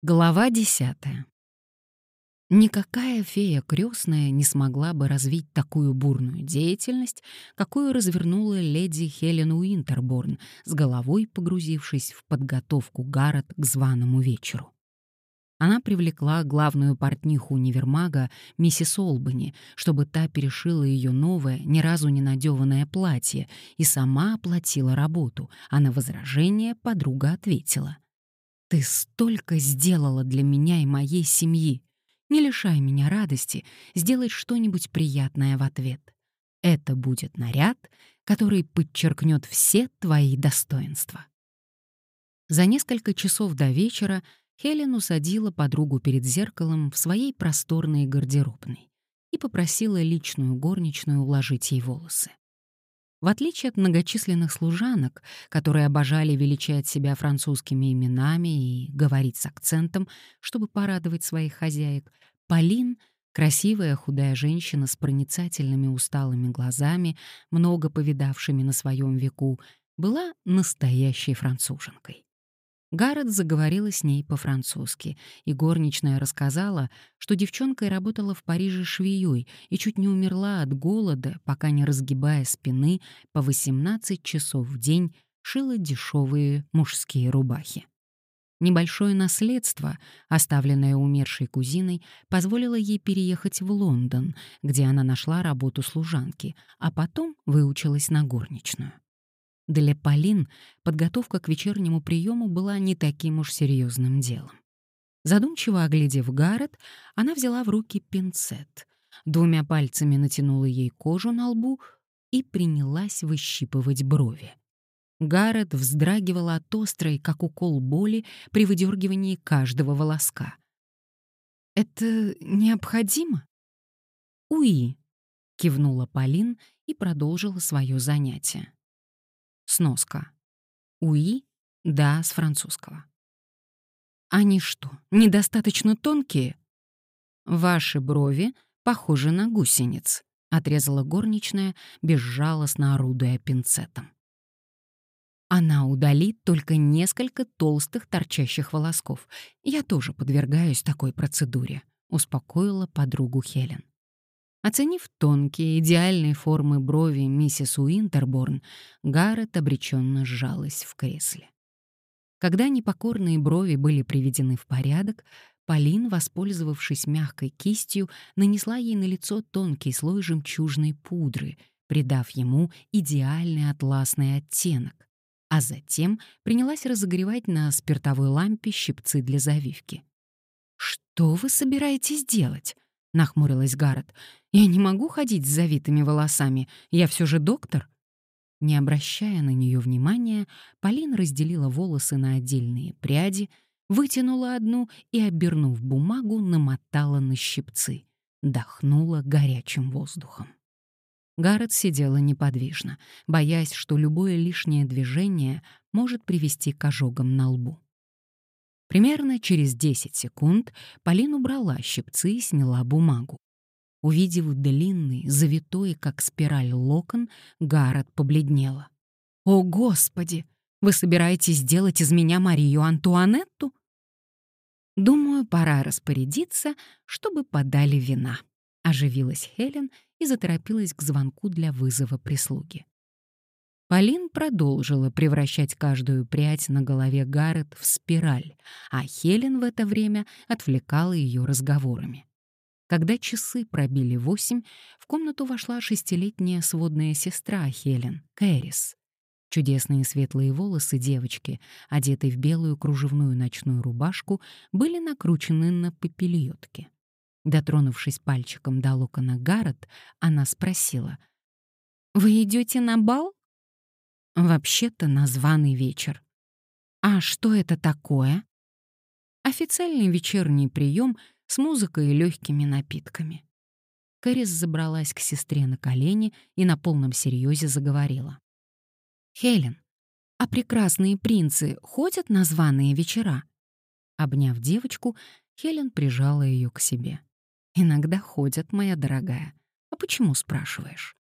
Глава десятая. Никакая фея крестная не смогла бы развить такую бурную деятельность, какую развернула леди Хелен Уинтерборн, с головой погрузившись в подготовку Гаррет к званому вечеру. Она привлекла главную портниху универмага, миссис Олбани, чтобы та перешила ее новое, ни разу не надеванное платье, и сама оплатила работу, а на возражение подруга ответила — ты столько сделала для меня и моей семьи. Не лишай меня радости сделать что-нибудь приятное в ответ. Это будет наряд, который подчеркнет все твои достоинства. За несколько часов до вечера Хелен усадила подругу перед зеркалом в своей просторной гардеробной и попросила личную горничную уложить ей волосы. В отличие от многочисленных служанок, которые обожали величать себя французскими именами и говорить с акцентом, чтобы порадовать своих хозяек, Полин, красивая худая женщина с проницательными усталыми глазами, много повидавшими на своем веку, была настоящей француженкой. Гаррет заговорила с ней по-французски, и горничная рассказала, что девчонка работала в Париже швеей и чуть не умерла от голода, пока не разгибая спины по 18 часов в день шила дешевые мужские рубахи. Небольшое наследство, оставленное умершей кузиной, позволило ей переехать в Лондон, где она нашла работу служанки, а потом выучилась на горничную. Для Полин подготовка к вечернему приему была не таким уж серьезным делом. Задумчиво оглядев Гаррет, она взяла в руки пинцет, двумя пальцами натянула ей кожу на лбу и принялась выщипывать брови. Гаррет вздрагивала от острой, как укол боли, при выдергивании каждого волоска. «Это необходимо?» «Уи», — кивнула Полин и продолжила свое занятие. Сноска. Уи — да, с французского. Они что, недостаточно тонкие? Ваши брови похожи на гусениц, отрезала горничная, безжалостно орудуя пинцетом. Она удалит только несколько толстых торчащих волосков. Я тоже подвергаюсь такой процедуре, успокоила подругу Хелен. Оценив тонкие, идеальные формы брови миссис Уинтерборн, Гаррет обреченно сжалась в кресле. Когда непокорные брови были приведены в порядок, Полин, воспользовавшись мягкой кистью, нанесла ей на лицо тонкий слой жемчужной пудры, придав ему идеальный атласный оттенок, а затем принялась разогревать на спиртовой лампе щипцы для завивки. «Что вы собираетесь делать?» — нахмурилась Гаррет. «Я не могу ходить с завитыми волосами. Я все же доктор». Не обращая на нее внимания, Полин разделила волосы на отдельные пряди, вытянула одну и, обернув бумагу, намотала на щипцы. Дохнула горячим воздухом. Гаррет сидела неподвижно, боясь, что любое лишнее движение может привести к ожогам на лбу. Примерно через 10 секунд Полин убрала щипцы и сняла бумагу. Увидев длинный, завитой, как спираль локон, Гаррет побледнела. «О, Господи! Вы собираетесь сделать из меня Марию Антуанетту?» «Думаю, пора распорядиться, чтобы подали вина», — оживилась Хелен и заторопилась к звонку для вызова прислуги. Полин продолжила превращать каждую прядь на голове Гаррет в спираль, а Хелен в это время отвлекала ее разговорами. Когда часы пробили восемь, в комнату вошла шестилетняя сводная сестра Хелен, Кэрис. Чудесные светлые волосы девочки, одетой в белую кружевную ночную рубашку, были накручены на попельотке. Дотронувшись пальчиком до локона Гаррет, она спросила, «Вы идете на бал?» Вообще-то названный вечер. А что это такое? Официальный вечерний прием с музыкой и легкими напитками. Кэрис забралась к сестре на колени и на полном серьезе заговорила. «Хелен, а прекрасные принцы ходят на званые вечера?» Обняв девочку, Хелен прижала ее к себе. «Иногда ходят, моя дорогая. А почему спрашиваешь?»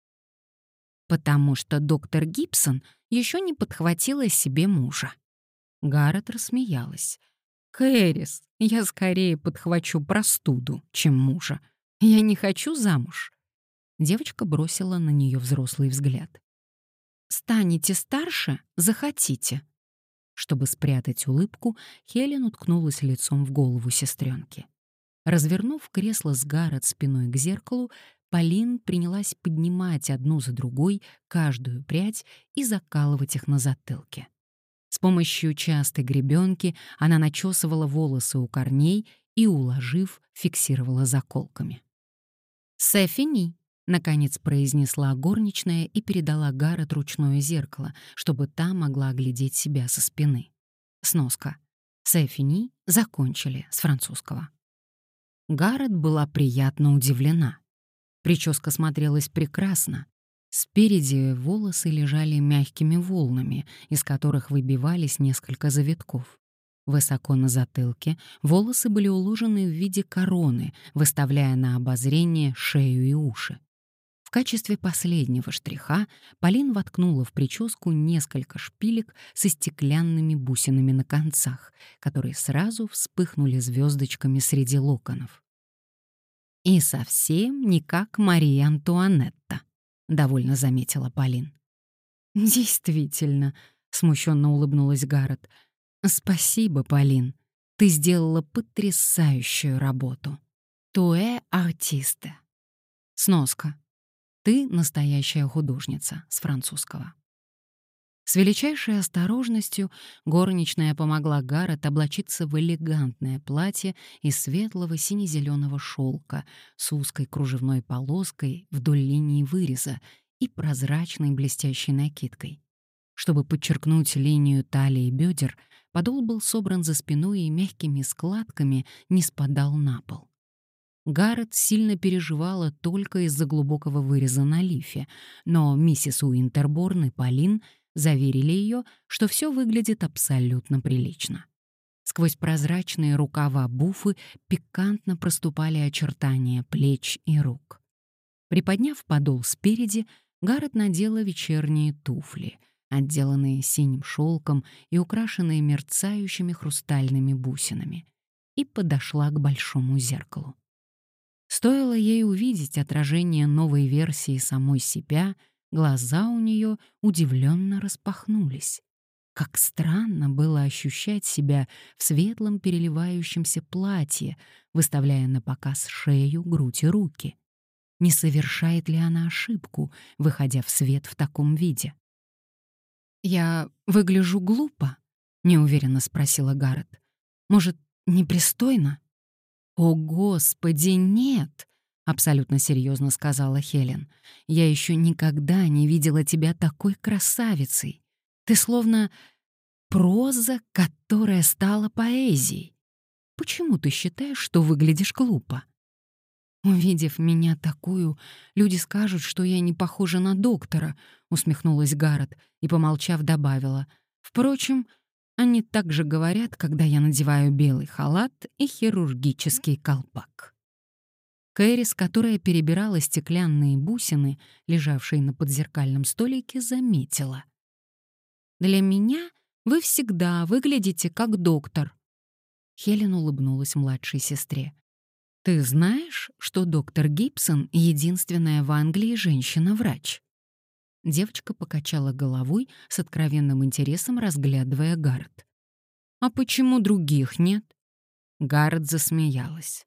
«Потому что доктор Гибсон еще не подхватила себе мужа». Гаррет рассмеялась. «Кэрис, Я скорее подхвачу простуду, чем мужа. Я не хочу замуж». Девочка бросила на нее взрослый взгляд. «Станете старше — захотите». Чтобы спрятать улыбку, Хелен уткнулась лицом в голову сестренки. Развернув кресло с Гаррет спиной к зеркалу, Полин принялась поднимать одну за другой каждую прядь и закалывать их на затылке. С помощью частой гребенки она начесывала волосы у корней и, уложив, фиксировала заколками. «Сефини», — наконец произнесла горничная и передала Гаррет ручное зеркало, чтобы та могла оглядеть себя со спины. Сноска. «Сефини» закончили с французского. Гаррет была приятно удивлена. Прическа смотрелась прекрасно. Спереди волосы лежали мягкими волнами, из которых выбивались несколько завитков. Высоко на затылке волосы были уложены в виде короны, выставляя на обозрение шею и уши. В качестве последнего штриха Полин воткнула в прическу несколько шпилек со стеклянными бусинами на концах, которые сразу вспыхнули звездочками среди локонов. «И совсем не как Мария Антуанетта», — довольно заметила Полин. «Действительно», — смущенно улыбнулась Гаррет. «Спасибо, Полин. Ты сделала потрясающую работу. Туэ артисте». Сноска. Ты настоящая художница с французского. С величайшей осторожностью горничная помогла Гаррет облачиться в элегантное платье из светлого сине-зеленого шелка с узкой кружевной полоской вдоль линии выреза и прозрачной блестящей накидкой. Чтобы подчеркнуть линию талии и бедер, подол был собран за спиной и мягкими складками не спадал на пол. Гаррет сильно переживала только из-за глубокого выреза на лифе, но миссис Уинтерборн и Полин заверили ее, что все выглядит абсолютно прилично. Сквозь прозрачные рукава буфы пикантно проступали очертания плеч и рук. Приподняв подол спереди, Гаррет надела вечерние туфли, отделанные синим шелком и украшенные мерцающими хрустальными бусинами, и подошла к большому зеркалу. Стоило ей увидеть отражение новой версии самой себя, глаза у нее удивленно распахнулись. Как странно было ощущать себя в светлом переливающемся платье, выставляя на показ шею, грудь и руки. Не совершает ли она ошибку, выходя в свет в таком виде? «Я выгляжу глупо?» — неуверенно спросила Гаррет. «Может, непристойно?» «О, Господи, нет!» — абсолютно серьезно сказала Хелен. «Я еще никогда не видела тебя такой красавицей. Ты словно проза, которая стала поэзией. Почему ты считаешь, что выглядишь глупо?» «Увидев меня такую, люди скажут, что я не похожа на доктора», — усмехнулась Гаррет и, помолчав, добавила. «Впрочем, они также говорят, когда я надеваю белый халат и хирургический колпак. Кэрис, которая перебирала стеклянные бусины, лежавшие на подзеркальном столике, заметила. «Для меня вы всегда выглядите как доктор». Хелен улыбнулась младшей сестре. «Ты знаешь, что доктор Гибсон — единственная в Англии женщина-врач?» Девочка покачала головой с откровенным интересом, разглядывая Гаррет. «А почему других нет?» Гаррет засмеялась.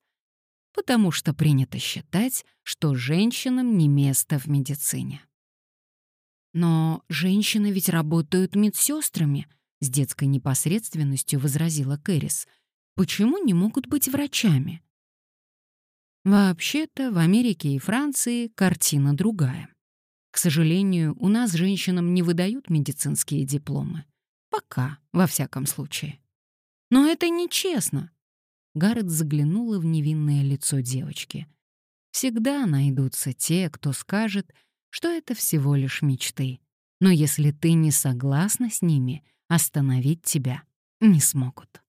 «Потому что принято считать, что женщинам не место в медицине». «Но женщины ведь работают медсестрами», — с детской непосредственностью возразила Кэрис. «Почему не могут быть врачами?» Вообще-то в Америке и Франции картина другая. К сожалению, у нас женщинам не выдают медицинские дипломы. Пока, во всяком случае. Но это нечестно. Гаррет заглянула в невинное лицо девочки. Всегда найдутся те, кто скажет, что это всего лишь мечты. Но если ты не согласна с ними, остановить тебя не смогут.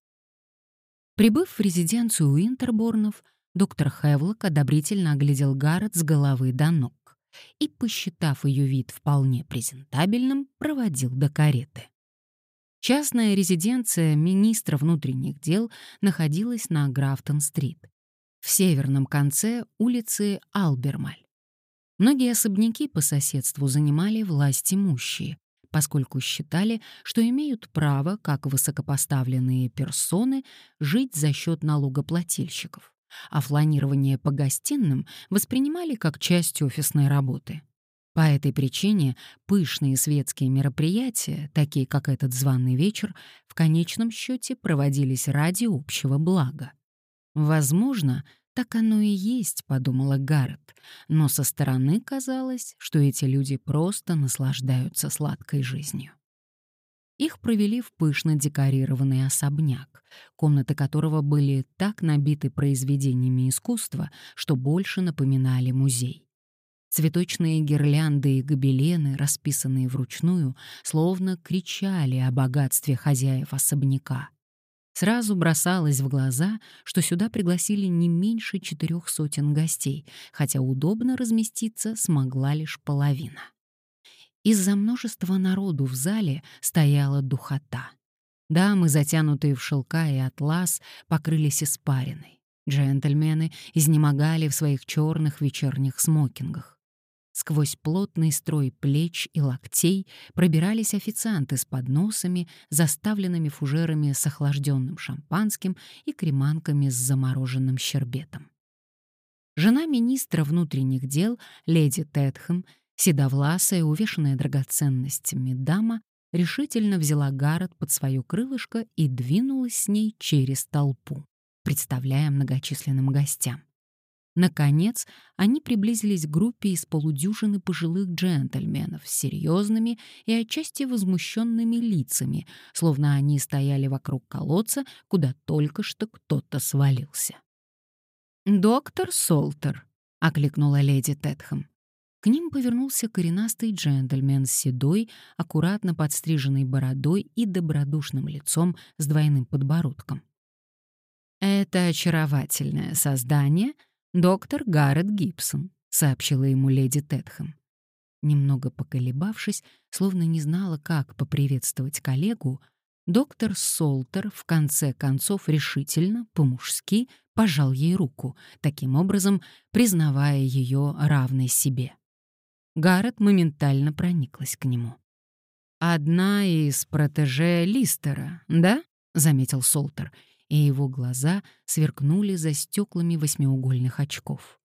Прибыв в резиденцию Уинтерборнов, доктор Хевлок одобрительно оглядел Гаррет с головы до ног и, посчитав ее вид вполне презентабельным, проводил до кареты. Частная резиденция министра внутренних дел находилась на Графтон-стрит, в северном конце улицы Албермаль. Многие особняки по соседству занимали власть имущие, поскольку считали, что имеют право, как высокопоставленные персоны, жить за счет налогоплательщиков, а фланирование по гостиным воспринимали как часть офисной работы. По этой причине пышные светские мероприятия, такие как этот званый вечер, в конечном счете проводились ради общего блага. Возможно, так оно и есть, подумала Гаррет, но со стороны казалось, что эти люди просто наслаждаются сладкой жизнью. Их провели в пышно декорированный особняк, комнаты которого были так набиты произведениями искусства, что больше напоминали музей. Цветочные гирлянды и гобелены, расписанные вручную, словно кричали о богатстве хозяев особняка. Сразу бросалось в глаза, что сюда пригласили не меньше четырех сотен гостей, хотя удобно разместиться смогла лишь половина. Из-за множества народу в зале стояла духота. Дамы, затянутые в шелка и атлас, покрылись испариной. Джентльмены изнемогали в своих черных вечерних смокингах. Сквозь плотный строй плеч и локтей пробирались официанты с подносами, заставленными фужерами с охлажденным шампанским и креманками с замороженным щербетом. Жена министра внутренних дел, леди Тетхэм, седовласая, увешанная драгоценностями дама, решительно взяла Гаррет под свое крылышко и двинулась с ней через толпу, представляя многочисленным гостям. Наконец, они приблизились к группе из полудюжины пожилых джентльменов с серьезными и отчасти возмущенными лицами, словно они стояли вокруг колодца, куда только что кто-то свалился. «Доктор Солтер», — окликнула леди Тетхэм. К ним повернулся коренастый джентльмен с седой, аккуратно подстриженной бородой и добродушным лицом с двойным подбородком. «Это очаровательное создание», «Доктор Гаррет Гибсон», — сообщила ему леди Тетхэм. Немного поколебавшись, словно не знала, как поприветствовать коллегу, доктор Солтер в конце концов решительно, по-мужски, пожал ей руку, таким образом признавая ее равной себе. Гаррет моментально прониклась к нему. «Одна из протеже Листера, да?» — заметил Солтер — и его глаза сверкнули за стеклами восьмиугольных очков.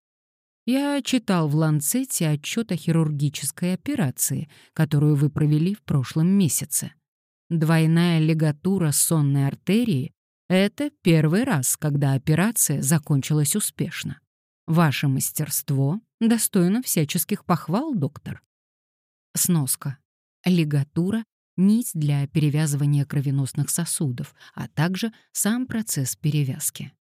«Я читал в Ланцете отчет о хирургической операции, которую вы провели в прошлом месяце. Двойная лигатура сонной артерии — это первый раз, когда операция закончилась успешно. Ваше мастерство достойно всяческих похвал, доктор». Сноска. Лигатура нить для перевязывания кровеносных сосудов, а также сам процесс перевязки.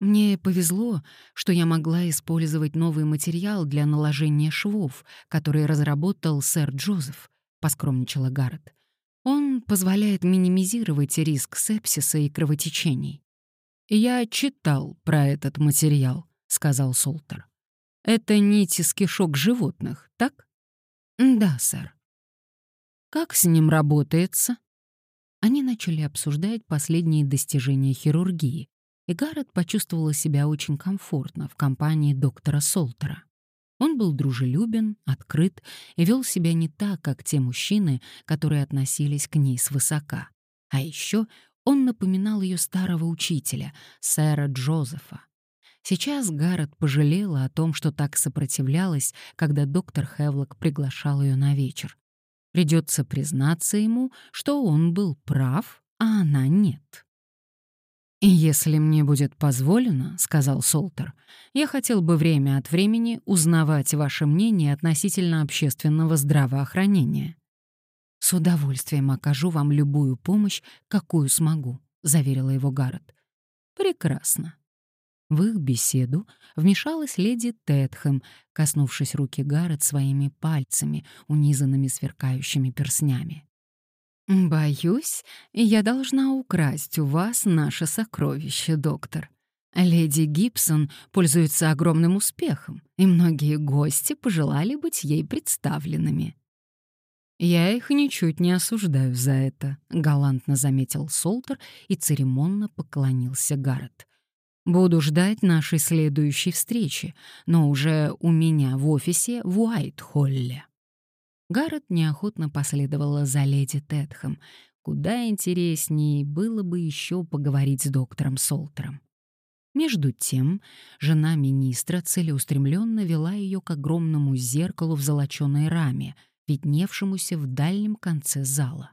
Мне повезло, что я могла использовать новый материал для наложения швов, который разработал сэр Джозеф, поскромничала Гаррет. Он позволяет минимизировать риск сепсиса и кровотечений. Я читал про этот материал, сказал Солтер. Это нить из кишок животных, так? Да, сэр. Как с ним работается? Они начали обсуждать последние достижения хирургии, и Гаррет почувствовала себя очень комфортно в компании доктора Солтера. Он был дружелюбен, открыт и вел себя не так, как те мужчины, которые относились к ней свысока. А еще он напоминал ее старого учителя, сэра Джозефа. Сейчас Гаррет пожалела о том, что так сопротивлялась, когда доктор Хевлок приглашал ее на вечер, Придется признаться ему, что он был прав, а она нет. «Если мне будет позволено, — сказал Солтер, — я хотел бы время от времени узнавать ваше мнение относительно общественного здравоохранения». «С удовольствием окажу вам любую помощь, какую смогу», — заверила его Гаррет. «Прекрасно. В их беседу вмешалась леди Тетхэм, коснувшись руки Гаррет своими пальцами, унизанными сверкающими перснями. «Боюсь, я должна украсть у вас наше сокровище, доктор. Леди Гибсон пользуется огромным успехом, и многие гости пожелали быть ей представленными». «Я их ничуть не осуждаю за это», — галантно заметил Солтер и церемонно поклонился Гаррет. «Буду ждать нашей следующей встречи, но уже у меня в офисе в Уайт-Холле». Гаррет неохотно последовала за леди Тетхэм. Куда интереснее было бы еще поговорить с доктором Солтером. Между тем, жена министра целеустремленно вела ее к огромному зеркалу в золоченой раме — видневшемуся в дальнем конце зала.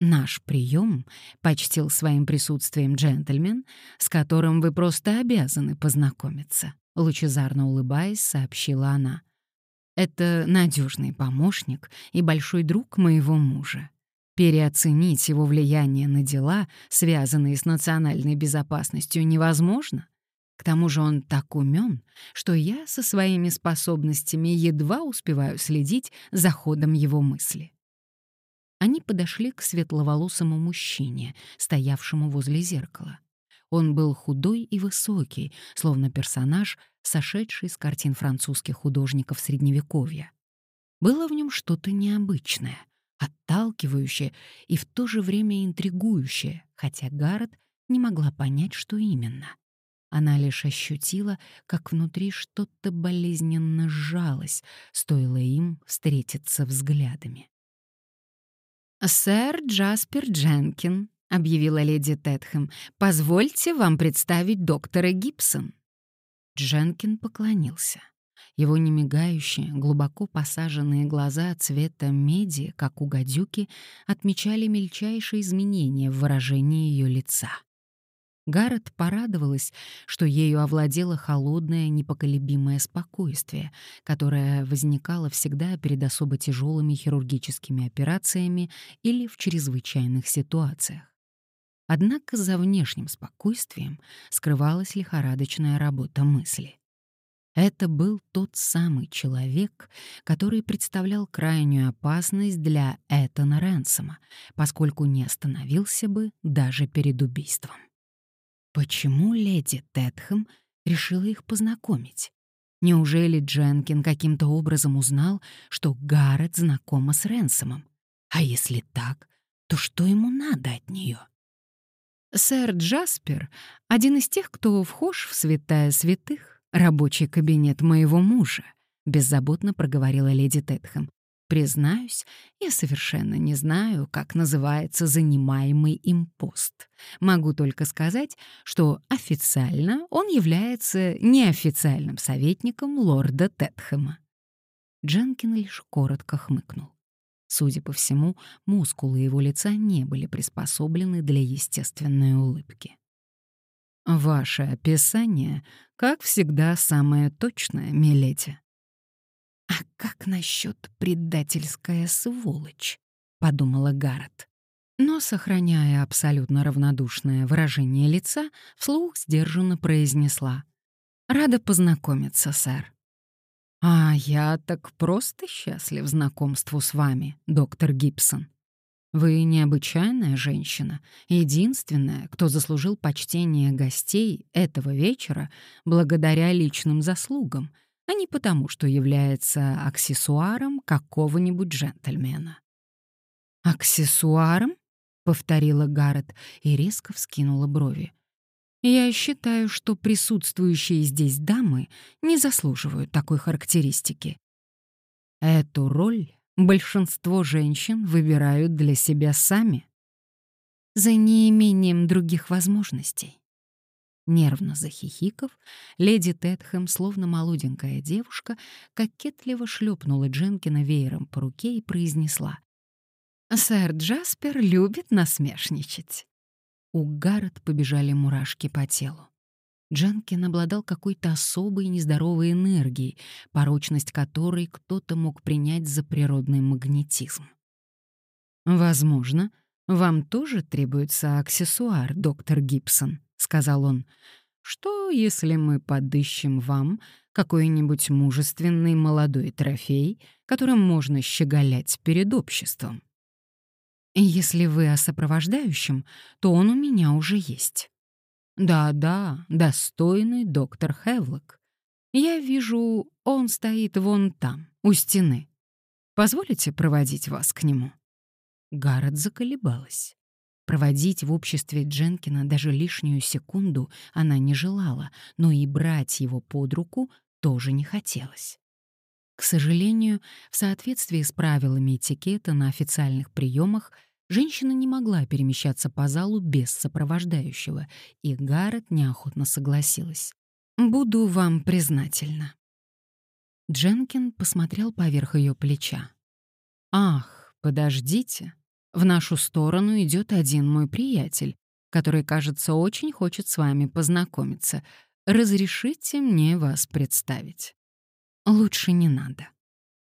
Наш прием почтил своим присутствием джентльмен, с которым вы просто обязаны познакомиться, лучезарно улыбаясь, сообщила она. Это надежный помощник и большой друг моего мужа. Переоценить его влияние на дела, связанные с национальной безопасностью, невозможно. К тому же он так умен, что я со своими способностями едва успеваю следить за ходом его мысли. Они подошли к светловолосому мужчине, стоявшему возле зеркала. Он был худой и высокий, словно персонаж, сошедший с картин французских художников Средневековья. Было в нем что-то необычное, отталкивающее и в то же время интригующее, хотя Гаррет не могла понять, что именно. Она лишь ощутила, как внутри что-то болезненно сжалось, стоило им встретиться взглядами. «Сэр Джаспер Дженкин», — объявила леди Тетхэм, — «позвольте вам представить доктора Гибсон». Дженкин поклонился. Его немигающие, глубоко посаженные глаза цвета меди, как у гадюки, отмечали мельчайшие изменения в выражении ее лица. Гаррет порадовалась, что ею овладело холодное, непоколебимое спокойствие, которое возникало всегда перед особо тяжелыми хирургическими операциями или в чрезвычайных ситуациях. Однако за внешним спокойствием скрывалась лихорадочная работа мысли. Это был тот самый человек, который представлял крайнюю опасность для Этана Ренсома, поскольку не остановился бы даже перед убийством. Почему леди Тетхэм решила их познакомить? Неужели Дженкин каким-то образом узнал, что Гаррет знакома с Ренсомом? А если так, то что ему надо от нее? Сэр Джаспер — один из тех, кто вхож в святая святых, рабочий кабинет моего мужа, — беззаботно проговорила леди Тетхэм. Признаюсь, я совершенно не знаю, как называется занимаемый им пост. Могу только сказать, что официально он является неофициальным советником лорда Тетхэма. Дженкин лишь коротко хмыкнул. Судя по всему, мускулы его лица не были приспособлены для естественной улыбки. «Ваше описание, как всегда, самое точное, миледи», «А как насчет предательская сволочь?» — подумала Гаррет. Но, сохраняя абсолютно равнодушное выражение лица, вслух сдержанно произнесла. «Рада познакомиться, сэр». «А я так просто счастлив знакомству с вами, доктор Гибсон. Вы необычайная женщина, единственная, кто заслужил почтение гостей этого вечера благодаря личным заслугам — а не потому, что является аксессуаром какого-нибудь джентльмена. «Аксессуаром?» — повторила Гаррет и резко вскинула брови. «Я считаю, что присутствующие здесь дамы не заслуживают такой характеристики. Эту роль большинство женщин выбирают для себя сами, за неимением других возможностей. Нервно захихиков, леди Тетхэм, словно молоденькая девушка, кокетливо шлепнула Дженкина веером по руке и произнесла. «Сэр Джаспер любит насмешничать». У Гаррет побежали мурашки по телу. Дженкин обладал какой-то особой нездоровой энергией, порочность которой кто-то мог принять за природный магнетизм. «Возможно, вам тоже требуется аксессуар, доктор Гибсон», — сказал он, — «что, если мы подыщем вам какой-нибудь мужественный молодой трофей, которым можно щеголять перед обществом?» «Если вы о сопровождающем, то он у меня уже есть». «Да-да, достойный доктор Хевлок. Я вижу, он стоит вон там, у стены». Позволите проводить вас к нему?» Гаррет заколебалась. Проводить в обществе Дженкина даже лишнюю секунду она не желала, но и брать его под руку тоже не хотелось. К сожалению, в соответствии с правилами этикета на официальных приемах женщина не могла перемещаться по залу без сопровождающего, и Гаррет неохотно согласилась. «Буду вам признательна». Дженкин посмотрел поверх ее плеча. «Ах, подождите, в нашу сторону идет один мой приятель, который, кажется, очень хочет с вами познакомиться. Разрешите мне вас представить. Лучше не надо.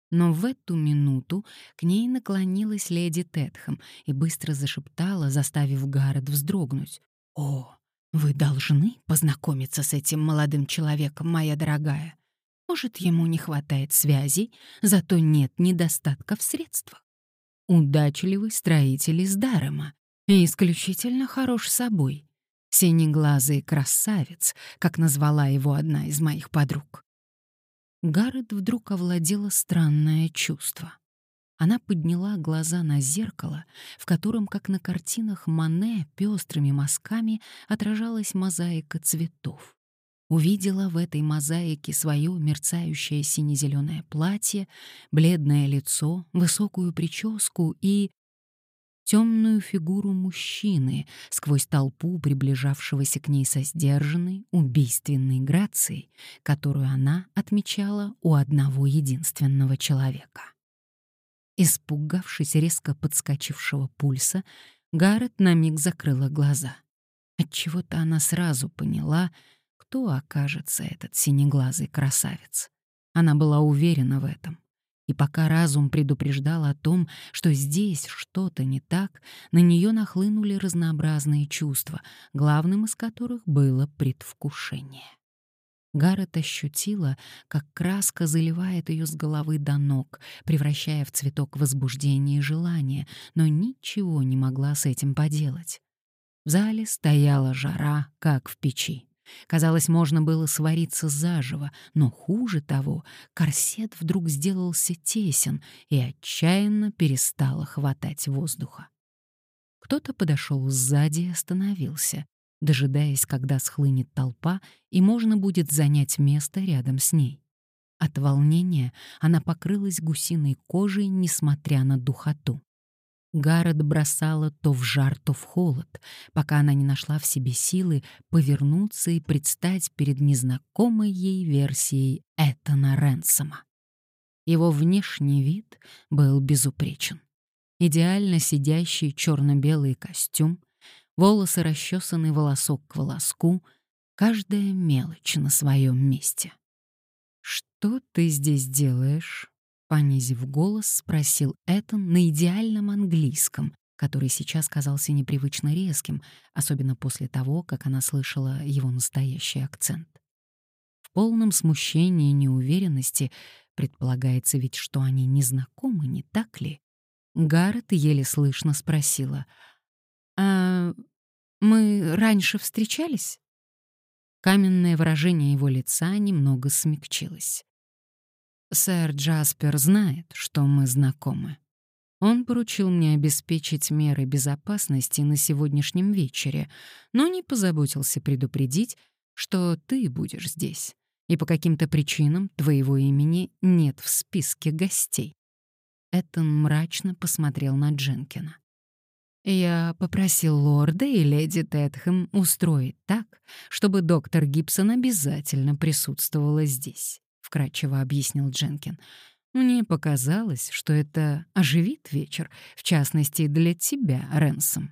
Но в эту минуту к ней наклонилась леди Тетхэм и быстро зашептала, заставив Гаррет вздрогнуть. «О, вы должны познакомиться с этим молодым человеком, моя дорогая. Может, ему не хватает связей, зато нет недостатка в средствах удачливый строитель из Дарема и исключительно хорош собой. Синеглазый красавец, как назвала его одна из моих подруг. Гаррет вдруг овладело странное чувство. Она подняла глаза на зеркало, в котором, как на картинах Мане, пестрыми мазками отражалась мозаика цветов увидела в этой мозаике свое мерцающее сине-зеленое платье, бледное лицо, высокую прическу и темную фигуру мужчины сквозь толпу приближавшегося к ней со сдержанной, убийственной грацией, которую она отмечала у одного единственного человека. Испугавшись резко подскочившего пульса, Гаррет на миг закрыла глаза. Отчего-то она сразу поняла — кто окажется этот синеглазый красавец. Она была уверена в этом. И пока разум предупреждал о том, что здесь что-то не так, на нее нахлынули разнообразные чувства, главным из которых было предвкушение. Гаррет ощутила, как краска заливает ее с головы до ног, превращая в цветок возбуждения и желания, но ничего не могла с этим поделать. В зале стояла жара, как в печи. Казалось, можно было свариться заживо, но хуже того, корсет вдруг сделался тесен и отчаянно перестало хватать воздуха. Кто-то подошел сзади и остановился, дожидаясь, когда схлынет толпа, и можно будет занять место рядом с ней. От волнения она покрылась гусиной кожей, несмотря на духоту. Гаррет бросала то в жар, то в холод, пока она не нашла в себе силы повернуться и предстать перед незнакомой ей версией Этана Ренсома. Его внешний вид был безупречен. Идеально сидящий черно-белый костюм, волосы расчесаны волосок к волоску, каждая мелочь на своем месте. «Что ты здесь делаешь?» Понизив голос, спросил Этан на идеальном английском, который сейчас казался непривычно резким, особенно после того, как она слышала его настоящий акцент. В полном смущении и неуверенности предполагается ведь, что они не знакомы, не так ли? Гаррет еле слышно спросила. «А мы раньше встречались?» Каменное выражение его лица немного смягчилось. Сэр Джаспер знает, что мы знакомы. Он поручил мне обеспечить меры безопасности на сегодняшнем вечере, но не позаботился предупредить, что ты будешь здесь, и по каким-то причинам твоего имени нет в списке гостей. Этон мрачно посмотрел на Дженкина. Я попросил лорда и леди Тетхэм устроить так, чтобы доктор Гибсон обязательно присутствовала здесь вкрадчиво объяснил Дженкин. Мне показалось, что это оживит вечер, в частности, для тебя, Ренсом.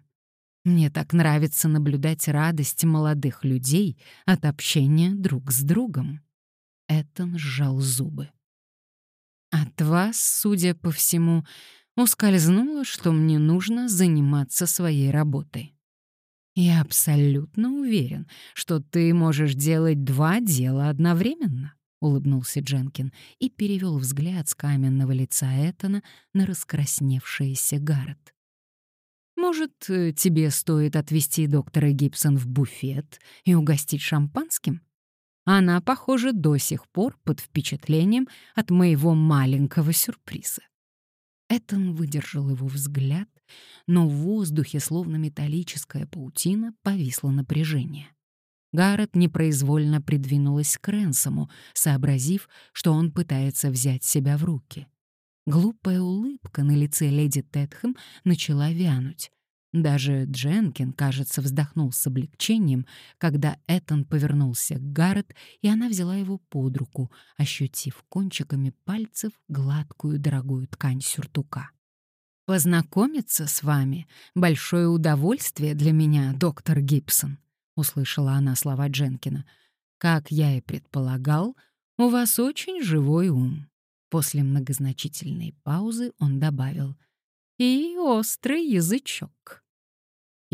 Мне так нравится наблюдать радость молодых людей от общения друг с другом. Этон сжал зубы. От вас, судя по всему, ускользнуло, что мне нужно заниматься своей работой. Я абсолютно уверен, что ты можешь делать два дела одновременно улыбнулся Дженкин и перевел взгляд с каменного лица Этана на раскрасневшийся Гаррет. Может, э, тебе стоит отвезти доктора Гибсон в буфет и угостить шампанским? Она, похоже, до сих пор под впечатлением от моего маленького сюрприза. Этон выдержал его взгляд, но в воздухе, словно металлическая паутина, повисло напряжение. Гаррет непроизвольно придвинулась к Ренсому, сообразив, что он пытается взять себя в руки. Глупая улыбка на лице леди Тетхэм начала вянуть. Даже Дженкин, кажется, вздохнул с облегчением, когда Этон повернулся к Гаррет, и она взяла его под руку, ощутив кончиками пальцев гладкую дорогую ткань сюртука. «Познакомиться с вами — большое удовольствие для меня, доктор Гибсон», — услышала она слова Дженкина. «Как я и предполагал, у вас очень живой ум». После многозначительной паузы он добавил «и острый язычок».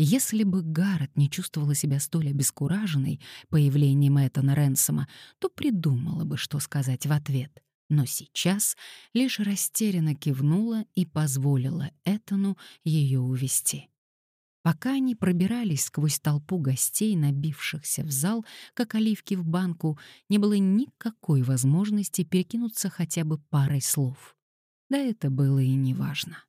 Если бы Гаррет не чувствовала себя столь обескураженной появлением Этана Ренсома, то придумала бы, что сказать в ответ. Но сейчас лишь растерянно кивнула и позволила Этану ее увести. Пока они пробирались сквозь толпу гостей, набившихся в зал, как оливки в банку, не было никакой возможности перекинуться хотя бы парой слов. Да это было и неважно.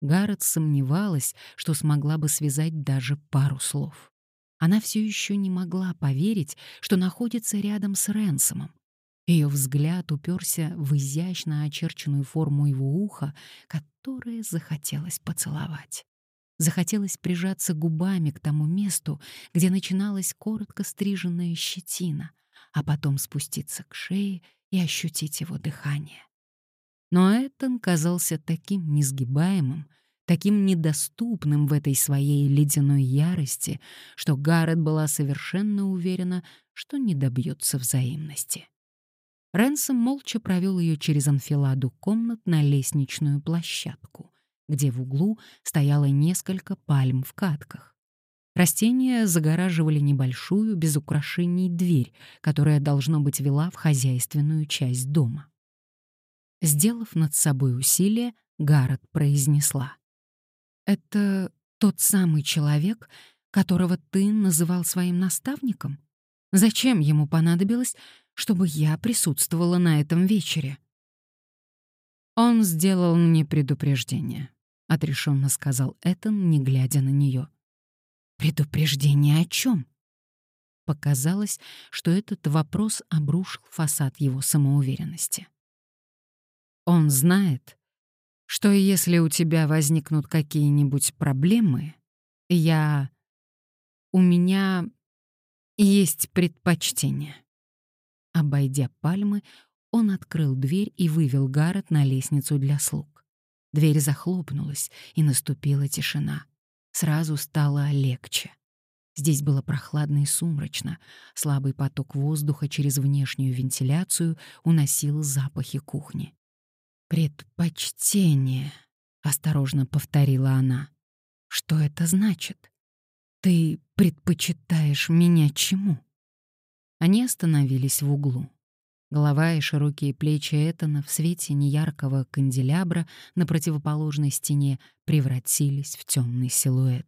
Гаррет сомневалась, что смогла бы связать даже пару слов. Она все еще не могла поверить, что находится рядом с Ренсомом. Ее взгляд уперся в изящно очерченную форму его уха, которое захотелось поцеловать. Захотелось прижаться губами к тому месту, где начиналась коротко стриженная щетина, а потом спуститься к шее и ощутить его дыхание. Но Этан казался таким несгибаемым, таким недоступным в этой своей ледяной ярости, что Гаррет была совершенно уверена, что не добьется взаимности. Ренсом молча провел ее через анфиладу комнат на лестничную площадку, где в углу стояло несколько пальм в катках. Растения загораживали небольшую, без украшений, дверь, которая, должно быть, вела в хозяйственную часть дома. Сделав над собой усилие, Гаррет произнесла. «Это тот самый человек, которого ты называл своим наставником? Зачем ему понадобилось, чтобы я присутствовала на этом вечере?» «Он сделал мне предупреждение», — отрешенно сказал Этан, не глядя на нее. «Предупреждение о чем?» Показалось, что этот вопрос обрушил фасад его самоуверенности. Он знает, что если у тебя возникнут какие-нибудь проблемы, я... у меня есть предпочтение. Обойдя пальмы, он открыл дверь и вывел Гаррет на лестницу для слуг. Дверь захлопнулась, и наступила тишина. Сразу стало легче. Здесь было прохладно и сумрачно. Слабый поток воздуха через внешнюю вентиляцию уносил запахи кухни. «Предпочтение», — осторожно повторила она. «Что это значит? Ты предпочитаешь меня чему?» Они остановились в углу. Голова и широкие плечи Этана в свете неяркого канделябра на противоположной стене превратились в темный силуэт.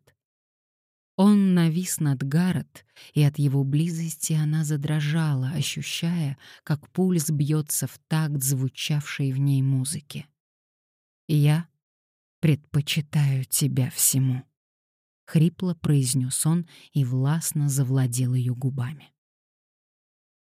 Он навис над Гаррет, и от его близости она задрожала, ощущая, как пульс бьется в такт звучавшей в ней музыки. «Я предпочитаю тебя всему», — хрипло произнес он и властно завладел ее губами.